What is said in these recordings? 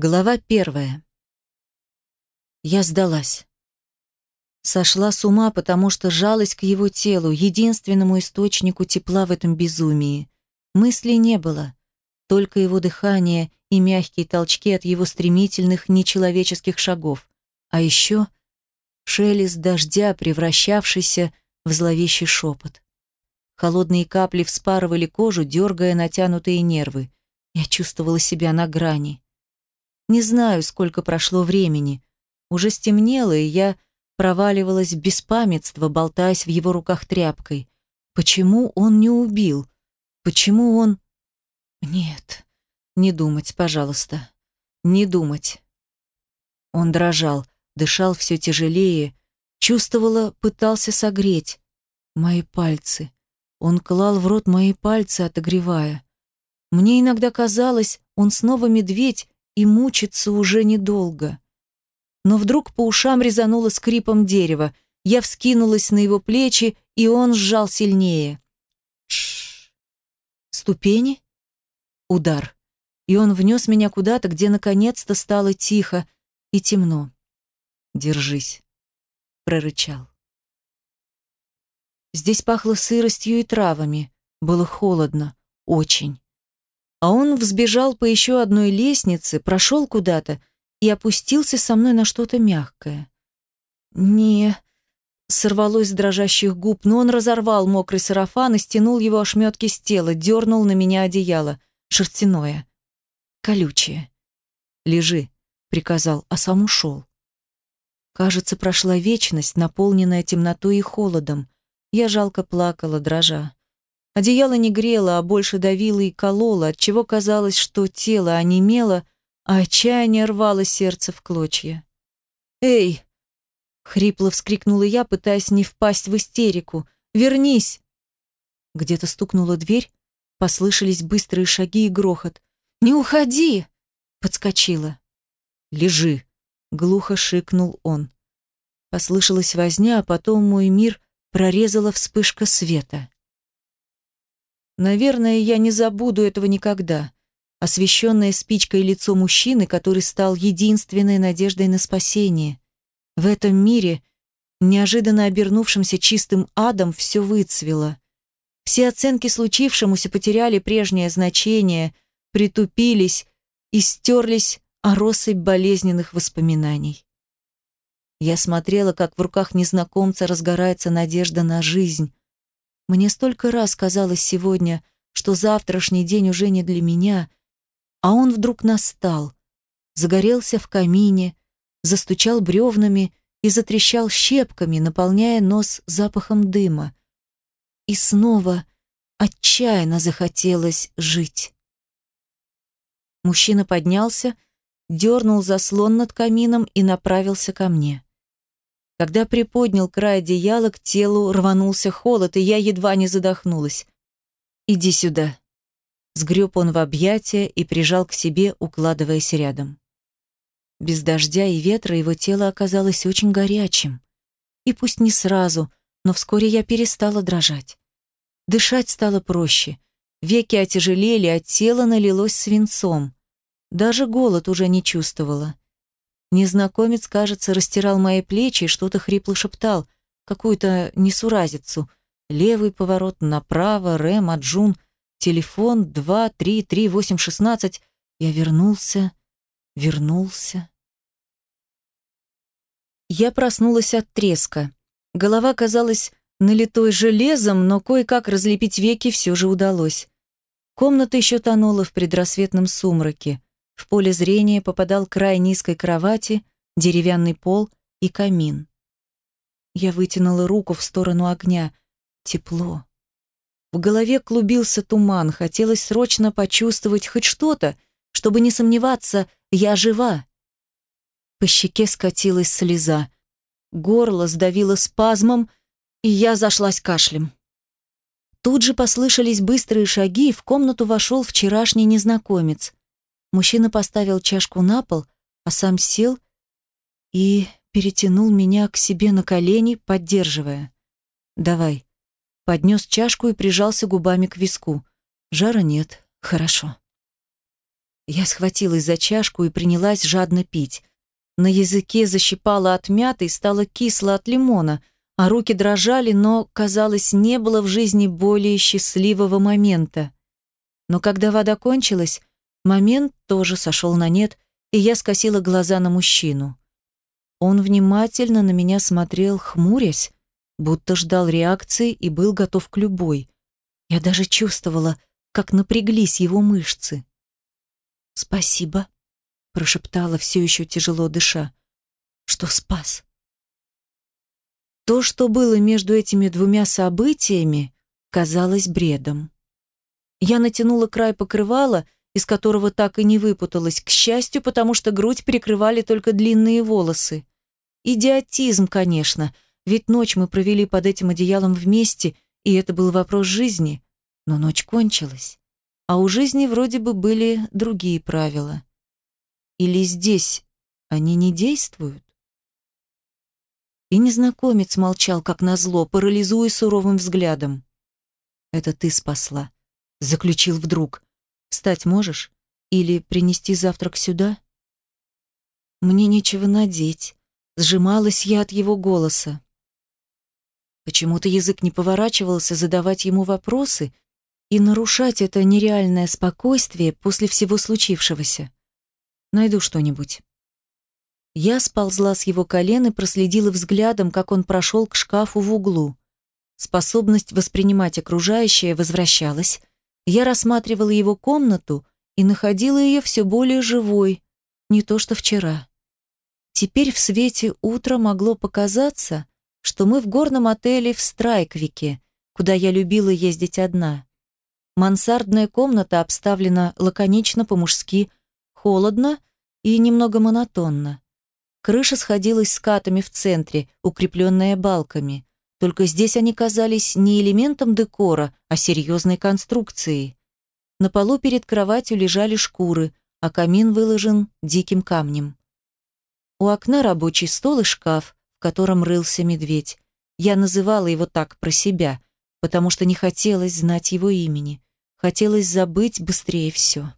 Глава первая. Я сдалась. Сошла с ума, потому что жалость к его телу, единственному источнику тепла в этом безумии. Мыслей не было, только его дыхание и мягкие толчки от его стремительных нечеловеческих шагов. А еще шелест дождя, превращавшийся в зловещий шепот. Холодные капли вспарывали кожу, дергая натянутые нервы. Я чувствовала себя на грани. Не знаю, сколько прошло времени. Уже стемнело, и я проваливалась в беспамятство, болтаясь в его руках тряпкой. Почему он не убил? Почему он... Нет, не думать, пожалуйста. Не думать. Он дрожал, дышал все тяжелее, чувствовала, пытался согреть. Мои пальцы. Он клал в рот мои пальцы, отогревая. Мне иногда казалось, он снова медведь, и мучиться уже недолго. Но вдруг по ушам резануло скрипом дерева. Я вскинулась на его плечи, и он сжал сильнее. Шш. Ступени? Удар. И он внес меня куда-то, где наконец-то стало тихо и темно. «Держись», — прорычал. Здесь пахло сыростью и травами. Было холодно. Очень а он взбежал по еще одной лестнице, прошел куда-то и опустился со мной на что-то мягкое. «Не...» — сорвалось с дрожащих губ, но он разорвал мокрый сарафан и стянул его ошметки с тела, дернул на меня одеяло, шерстяное, колючее. «Лежи», — приказал, а сам ушел. Кажется, прошла вечность, наполненная темнотой и холодом. Я жалко плакала, дрожа. Одеяло не грело, а больше давило и кололо, отчего казалось, что тело онемело, а отчаяние рвало сердце в клочья. «Эй!» — хрипло вскрикнула я, пытаясь не впасть в истерику. «Вернись!» Где-то стукнула дверь, послышались быстрые шаги и грохот. «Не уходи!» — подскочила. «Лежи!» — глухо шикнул он. Послышалась возня, а потом мой мир прорезала вспышка света. Наверное, я не забуду этого никогда. Освещенное спичкой лицо мужчины, который стал единственной надеждой на спасение. В этом мире, неожиданно обернувшимся чистым адом, все выцвело. Все оценки случившемуся потеряли прежнее значение, притупились и стерлись о россыпь болезненных воспоминаний. Я смотрела, как в руках незнакомца разгорается надежда на жизнь, мне столько раз казалось сегодня, что завтрашний день уже не для меня, а он вдруг настал, загорелся в камине, застучал бревнами и затрещал щепками, наполняя нос запахом дыма. И снова отчаянно захотелось жить. Мужчина поднялся, дернул заслон над камином и направился ко мне. Когда приподнял край одеяла, к телу рванулся холод, и я едва не задохнулась. «Иди сюда». Сгреб он в объятия и прижал к себе, укладываясь рядом. Без дождя и ветра его тело оказалось очень горячим. И пусть не сразу, но вскоре я перестала дрожать. Дышать стало проще. Веки отяжелели, а тело налилось свинцом. Даже голод уже не чувствовала. Незнакомец, кажется, растирал мои плечи и что-то хрипло шептал, какую-то несуразицу. Левый поворот направо, Рэм, Аджун, телефон 2, 3, 3, 8, 16. Я вернулся, вернулся. Я проснулась от треска. Голова казалась налитой железом, но кое-как разлепить веки все же удалось. Комната еще тонула в предрассветном сумраке. В поле зрения попадал край низкой кровати, деревянный пол и камин. Я вытянула руку в сторону огня. Тепло. В голове клубился туман, хотелось срочно почувствовать хоть что-то, чтобы не сомневаться, я жива. По щеке скатилась слеза. Горло сдавило спазмом, и я зашлась кашлем. Тут же послышались быстрые шаги, и в комнату вошел вчерашний незнакомец. Мужчина поставил чашку на пол, а сам сел и перетянул меня к себе на колени, поддерживая. «Давай». Поднес чашку и прижался губами к виску. Жара нет. Хорошо. Я схватилась за чашку и принялась жадно пить. На языке защипала от мяты и стало кисло от лимона, а руки дрожали, но, казалось, не было в жизни более счастливого момента. Но когда вода кончилась, момент тоже сошел на нет, и я скосила глаза на мужчину. Он внимательно на меня смотрел, хмурясь, будто ждал реакции и был готов к любой. Я даже чувствовала, как напряглись его мышцы. «Спасибо», прошептала, все еще тяжело дыша. Что спас? То, что было между этими двумя событиями, казалось бредом. Я натянула край покрывала, из которого так и не выпуталась, к счастью, потому что грудь прикрывали только длинные волосы. Идиотизм, конечно, ведь ночь мы провели под этим одеялом вместе, и это был вопрос жизни, но ночь кончилась. А у жизни вроде бы были другие правила. Или здесь они не действуют? И незнакомец молчал, как назло, парализуя суровым взглядом. «Это ты спасла», — заключил вдруг. «Встать можешь? Или принести завтрак сюда?» «Мне нечего надеть», — сжималась я от его голоса. Почему-то язык не поворачивался задавать ему вопросы и нарушать это нереальное спокойствие после всего случившегося. Найду что-нибудь. Я сползла с его колен и проследила взглядом, как он прошел к шкафу в углу. Способность воспринимать окружающее возвращалась. Я рассматривала его комнату и находила ее все более живой, не то что вчера. Теперь в свете утра могло показаться, что мы в горном отеле в Страйквике, куда я любила ездить одна. Мансардная комната обставлена лаконично по-мужски, Холодно и немного монотонно. Крыша сходилась скатами в центре, укрепленная балками. Только здесь они казались не элементом декора, а серьезной конструкцией. На полу перед кроватью лежали шкуры, а камин выложен диким камнем. У окна рабочий стол и шкаф, в котором рылся медведь. Я называла его так про себя, потому что не хотелось знать его имени. Хотелось забыть быстрее все.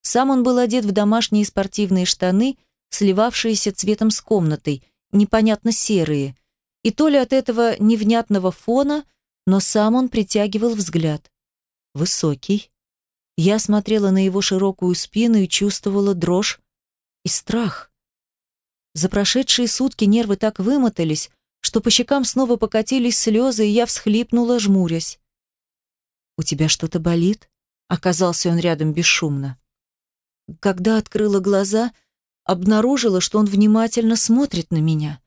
Сам он был одет в домашние спортивные штаны, сливавшиеся цветом с комнатой, непонятно серые. И то ли от этого невнятного фона, но сам он притягивал взгляд. Высокий. Я смотрела на его широкую спину и чувствовала дрожь и страх. За прошедшие сутки нервы так вымотались, что по щекам снова покатились слезы, и я всхлипнула, жмурясь. «У тебя что-то болит?» Оказался он рядом бесшумно. Когда открыла глаза, обнаружила, что он внимательно смотрит на меня.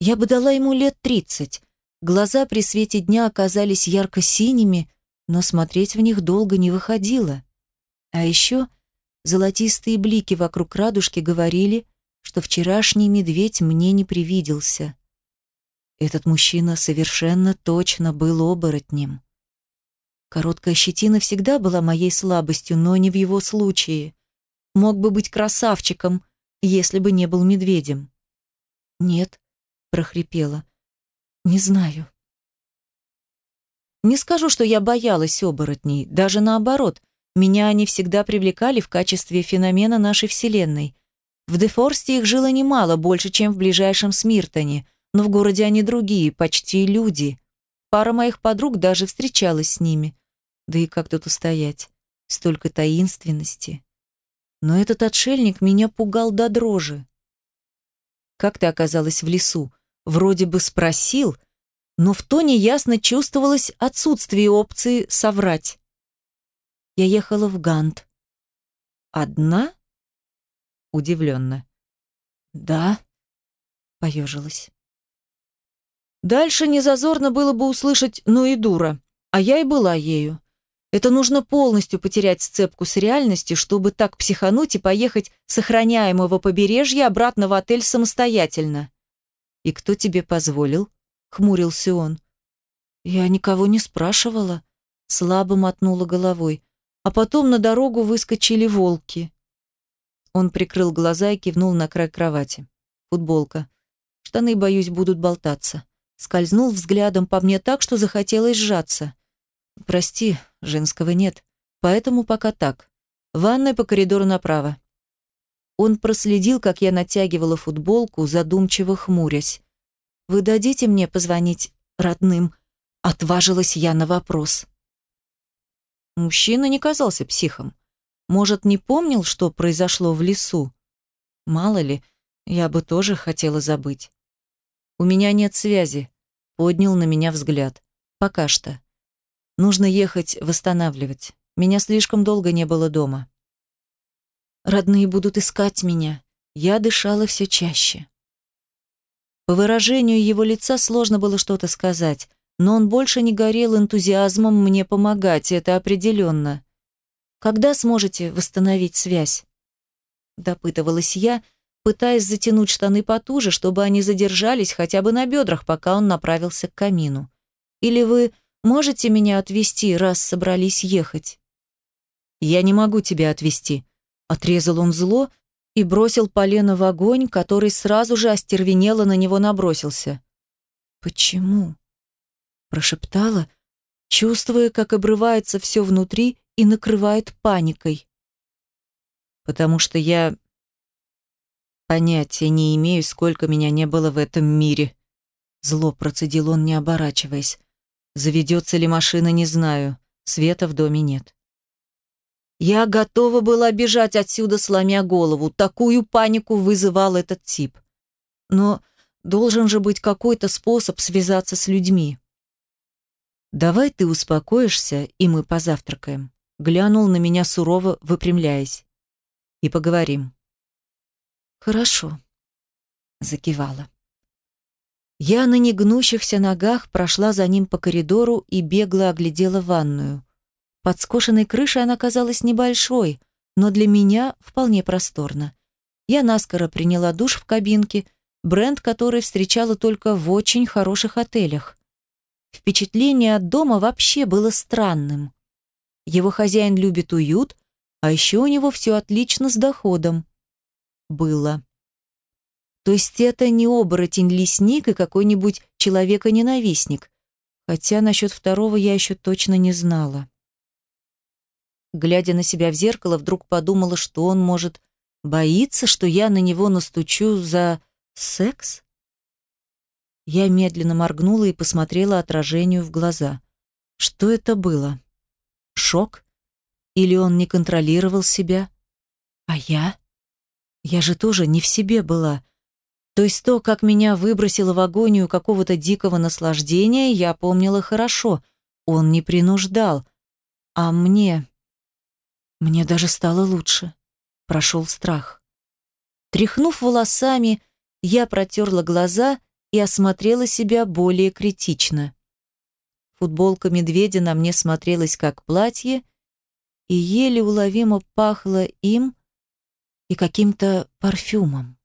Я бы дала ему лет тридцать. Глаза при свете дня оказались ярко-синими, но смотреть в них долго не выходило. А еще золотистые блики вокруг радужки говорили, что вчерашний медведь мне не привиделся. Этот мужчина совершенно точно был оборотнем. Короткая щетина всегда была моей слабостью, но не в его случае мог бы быть красавчиком, если бы не был медведем. «Нет», — прохрипела, — «не знаю». Не скажу, что я боялась оборотней, даже наоборот, меня они всегда привлекали в качестве феномена нашей Вселенной. В Дефорсте их жило немало, больше, чем в ближайшем Смиртоне, но в городе они другие, почти люди. Пара моих подруг даже встречалась с ними. Да и как тут устоять? Столько таинственности. Но этот отшельник меня пугал до дрожи. «Как ты оказалась в лесу?» Вроде бы спросил, но в тоне ясно чувствовалось отсутствие опции соврать. Я ехала в Гант. «Одна?» Удивленно. «Да», — поежилась. Дальше незазорно было бы услышать «ну и дура», а я и была ею. Это нужно полностью потерять сцепку с реальностью, чтобы так психануть и поехать с охраняемого побережья обратно в отель самостоятельно. «И кто тебе позволил?» — хмурился он. «Я никого не спрашивала», — слабо мотнула головой. А потом на дорогу выскочили волки. Он прикрыл глаза и кивнул на край кровати. Футболка. Штаны, боюсь, будут болтаться. Скользнул взглядом по мне так, что захотелось сжаться. «Прости, женского нет, поэтому пока так. Ванная по коридору направо. Он проследил, как я натягивала футболку, задумчиво хмурясь. «Вы дадите мне позвонить родным?» Отважилась я на вопрос. Мужчина не казался психом. Может, не помнил, что произошло в лесу? Мало ли, я бы тоже хотела забыть. «У меня нет связи», — поднял на меня взгляд. «Пока что. Нужно ехать восстанавливать. Меня слишком долго не было дома». «Родные будут искать меня». Я дышала все чаще. По выражению его лица сложно было что-то сказать, но он больше не горел энтузиазмом мне помогать, это определенно. «Когда сможете восстановить связь?» Допытывалась я, пытаясь затянуть штаны потуже, чтобы они задержались хотя бы на бедрах, пока он направился к камину. «Или вы можете меня отвезти, раз собрались ехать?» «Я не могу тебя отвезти», — отрезал он зло и бросил полено в огонь, который сразу же остервенело на него набросился. «Почему?» — прошептала, чувствуя, как обрывается все внутри и накрывает паникой. «Потому что я Понятия не имею, сколько меня не было в этом мире. Зло процедил он, не оборачиваясь. Заведется ли машина, не знаю. Света в доме нет. Я готова была бежать отсюда, сломя голову. Такую панику вызывал этот тип. Но должен же быть какой-то способ связаться с людьми. «Давай ты успокоишься, и мы позавтракаем», — глянул на меня сурово, выпрямляясь. «И поговорим». «Хорошо», — закивала. Я на негнущихся ногах прошла за ним по коридору и бегло оглядела ванную. Под скошенной крышей она казалась небольшой, но для меня вполне просторно. Я наскоро приняла душ в кабинке, бренд который встречала только в очень хороших отелях. Впечатление от дома вообще было странным. Его хозяин любит уют, а еще у него все отлично с доходом было. То есть это не оборотень-лесник и какой-нибудь человека-ненавистник, хотя насчет второго я еще точно не знала. Глядя на себя в зеркало, вдруг подумала, что он, может, боится, что я на него настучу за секс? Я медленно моргнула и посмотрела отражению в глаза. Что это было? Шок? Или он не контролировал себя? А я? Я же тоже не в себе была. То есть то, как меня выбросило в агонию какого-то дикого наслаждения, я помнила хорошо. Он не принуждал. А мне... Мне даже стало лучше. Прошел страх. Тряхнув волосами, я протерла глаза и осмотрела себя более критично. Футболка медведя на мне смотрелась как платье, и еле уловимо пахло им, и каким-то парфюмом.